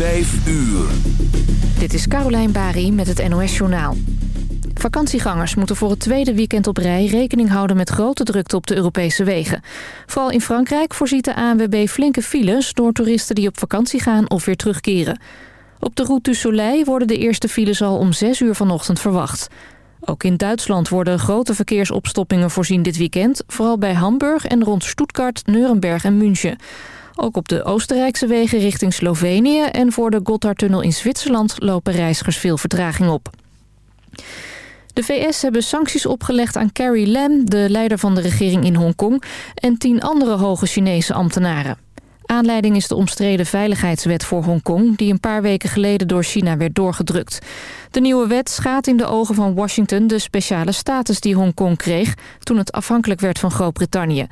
Vijf uur. Dit is Carolijn Bari met het NOS Journaal. Vakantiegangers moeten voor het tweede weekend op rij rekening houden met grote drukte op de Europese wegen. Vooral in Frankrijk voorziet de ANWB flinke files door toeristen die op vakantie gaan of weer terugkeren. Op de Route du Soleil worden de eerste files al om 6 uur vanochtend verwacht. Ook in Duitsland worden grote verkeersopstoppingen voorzien dit weekend, vooral bij Hamburg en rond Stuttgart, Nuremberg en München. Ook op de Oostenrijkse wegen richting Slovenië en voor de Gotthardtunnel in Zwitserland lopen reizigers veel vertraging op. De VS hebben sancties opgelegd aan Carrie Lam, de leider van de regering in Hongkong... en tien andere hoge Chinese ambtenaren. Aanleiding is de omstreden veiligheidswet voor Hongkong... die een paar weken geleden door China werd doorgedrukt. De nieuwe wet schaadt in de ogen van Washington de speciale status die Hongkong kreeg... toen het afhankelijk werd van Groot-Brittannië.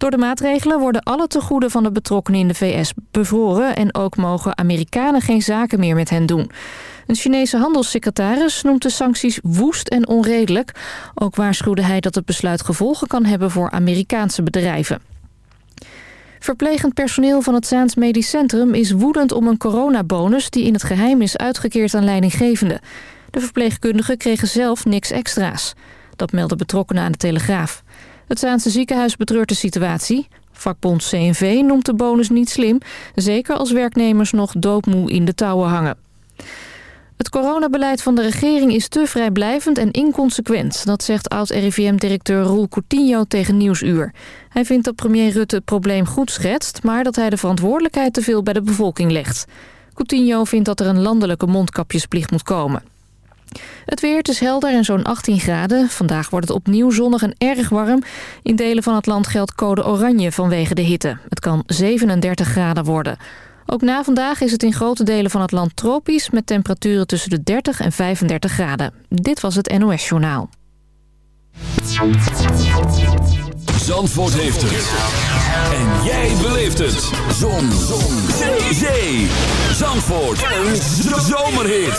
Door de maatregelen worden alle tegoeden van de betrokkenen in de VS bevroren... en ook mogen Amerikanen geen zaken meer met hen doen. Een Chinese handelssecretaris noemt de sancties woest en onredelijk. Ook waarschuwde hij dat het besluit gevolgen kan hebben voor Amerikaanse bedrijven. Verplegend personeel van het Zaans Medisch Centrum is woedend om een coronabonus... die in het geheim is uitgekeerd aan leidinggevenden. De verpleegkundigen kregen zelf niks extra's. Dat melden betrokkenen aan de Telegraaf. Het Zaanse ziekenhuis betreurt de situatie. Vakbond CNV noemt de bonus niet slim... zeker als werknemers nog doodmoe in de touwen hangen. Het coronabeleid van de regering is te vrijblijvend en inconsequent. Dat zegt oud-RIVM-directeur Roel Coutinho tegen Nieuwsuur. Hij vindt dat premier Rutte het probleem goed schetst... maar dat hij de verantwoordelijkheid te veel bij de bevolking legt. Coutinho vindt dat er een landelijke mondkapjesplicht moet komen. Het weer, het is helder en zo'n 18 graden. Vandaag wordt het opnieuw zonnig en erg warm. In delen van het land geldt code oranje vanwege de hitte. Het kan 37 graden worden. Ook na vandaag is het in grote delen van het land tropisch... met temperaturen tussen de 30 en 35 graden. Dit was het NOS Journaal. Zandvoort heeft het. En jij beleeft het. Zon. Zon. Zee. Zee. Zandvoort. Een zomerhit.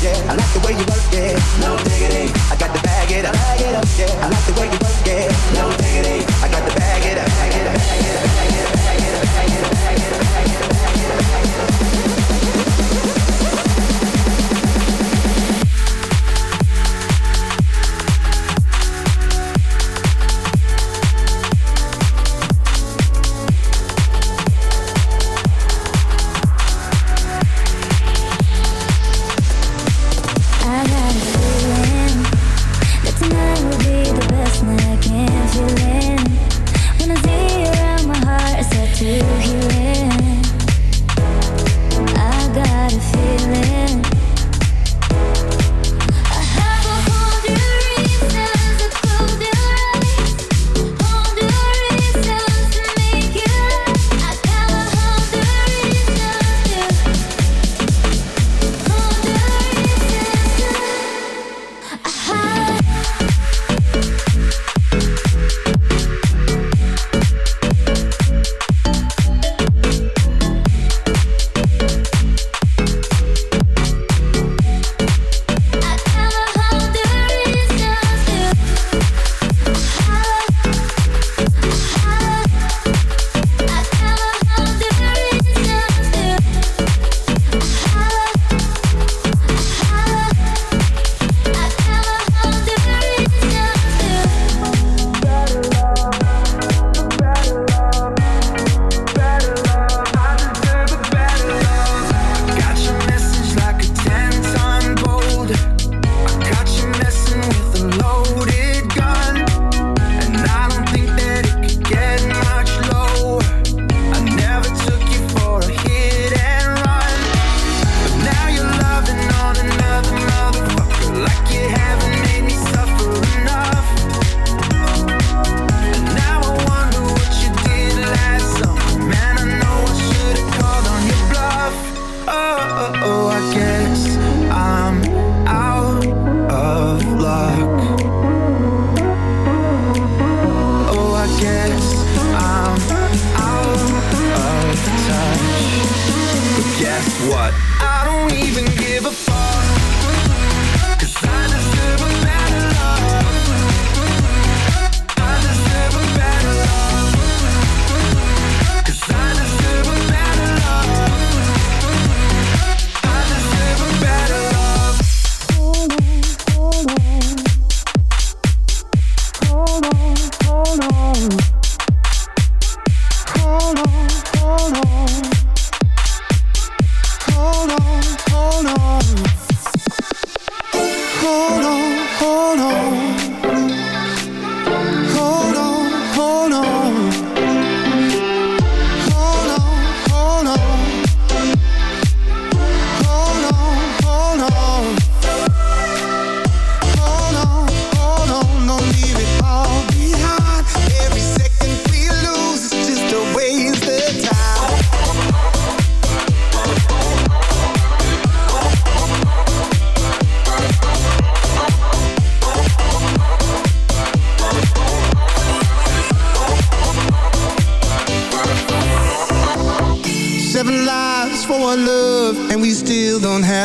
I like the way you work it.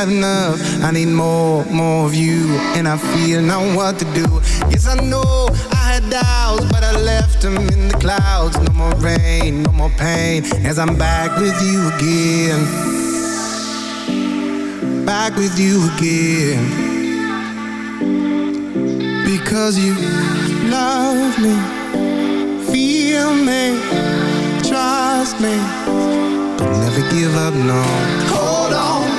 have enough. I need more, more of you, and I feel now what to do. Yes, I know I had doubts, but I left them in the clouds. No more rain, no more pain, as I'm back with you again. Back with you again. Because you love me, feel me, trust me, but never give up, no. Hold on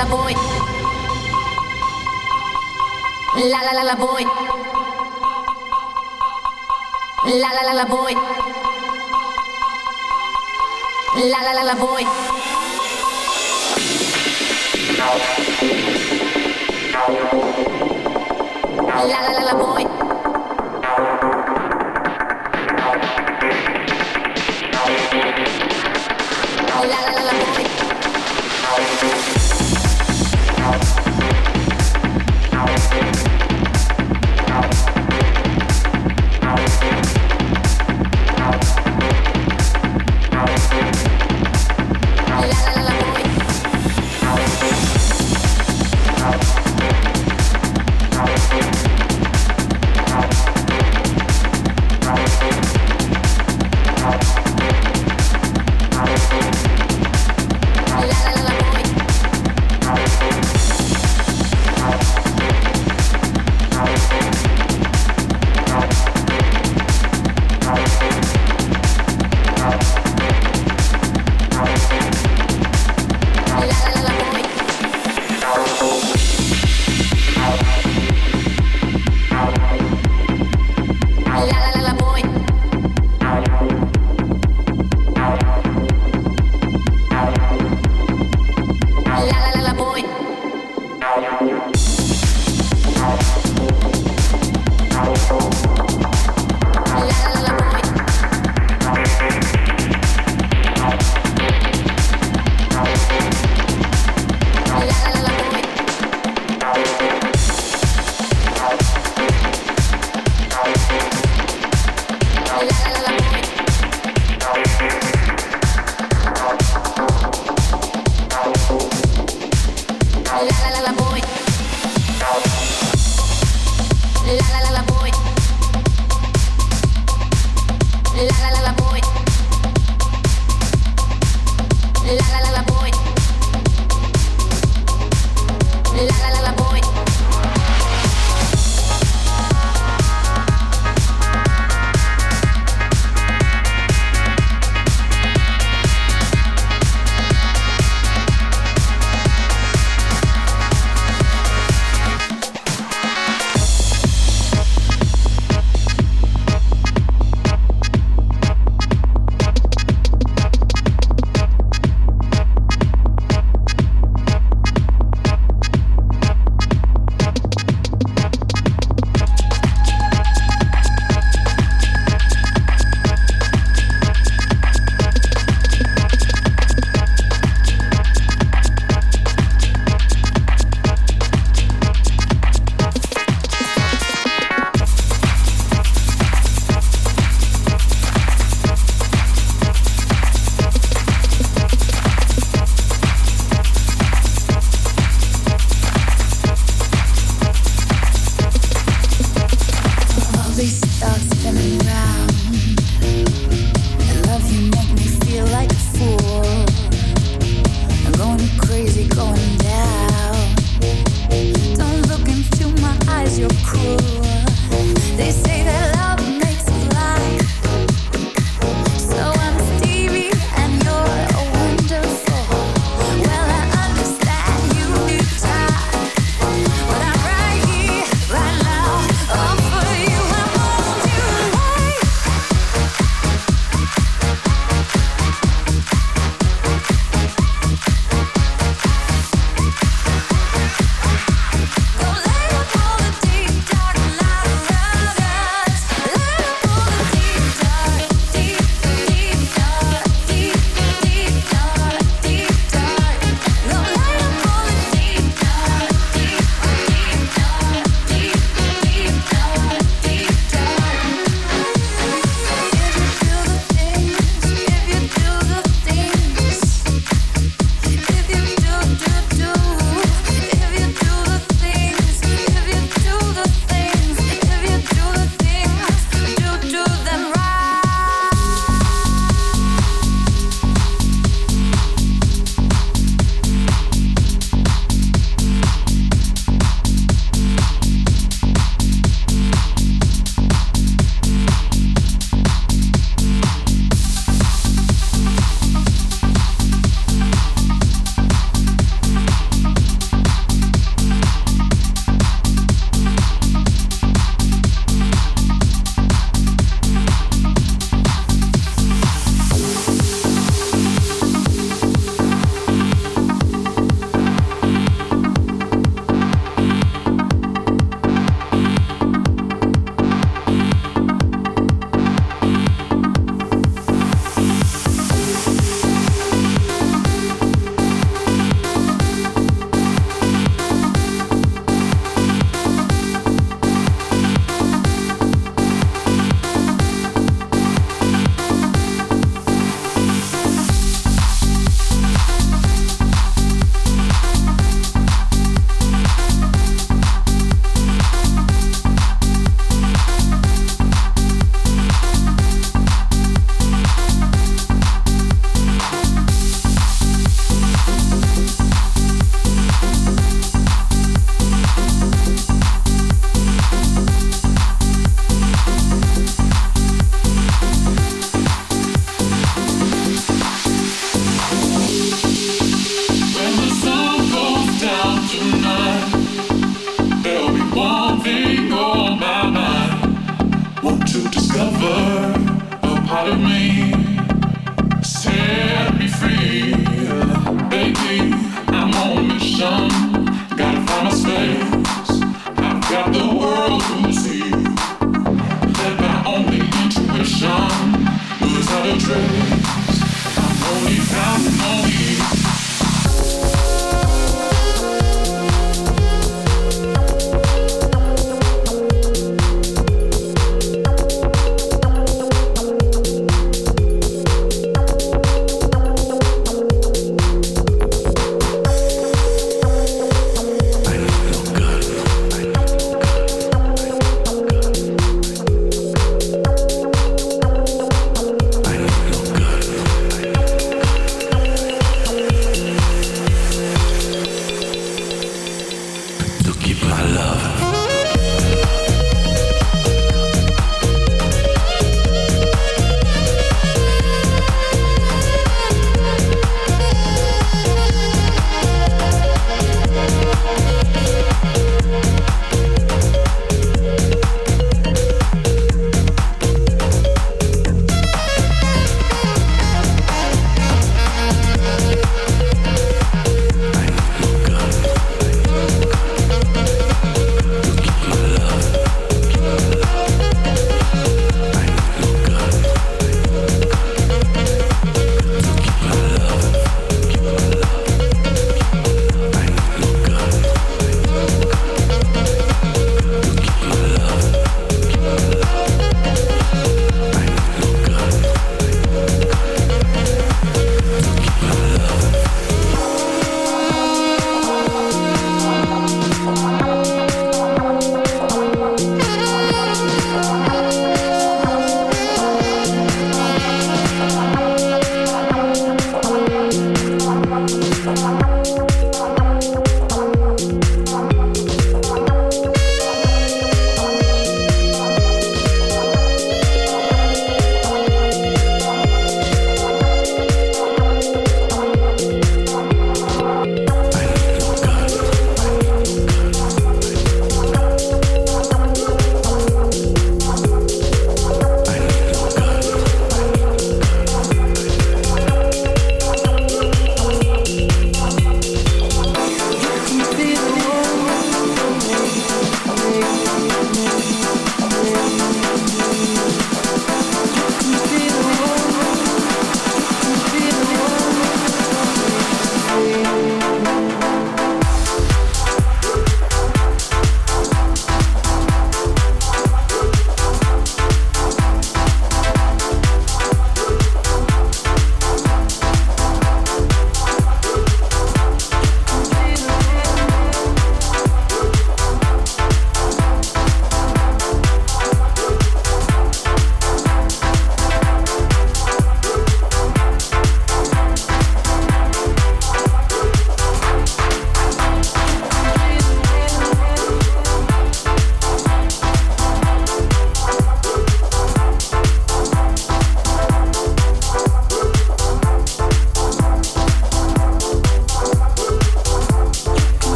la boy. La la la la boy. La la la la boy. La la la la boy. La la la la boy.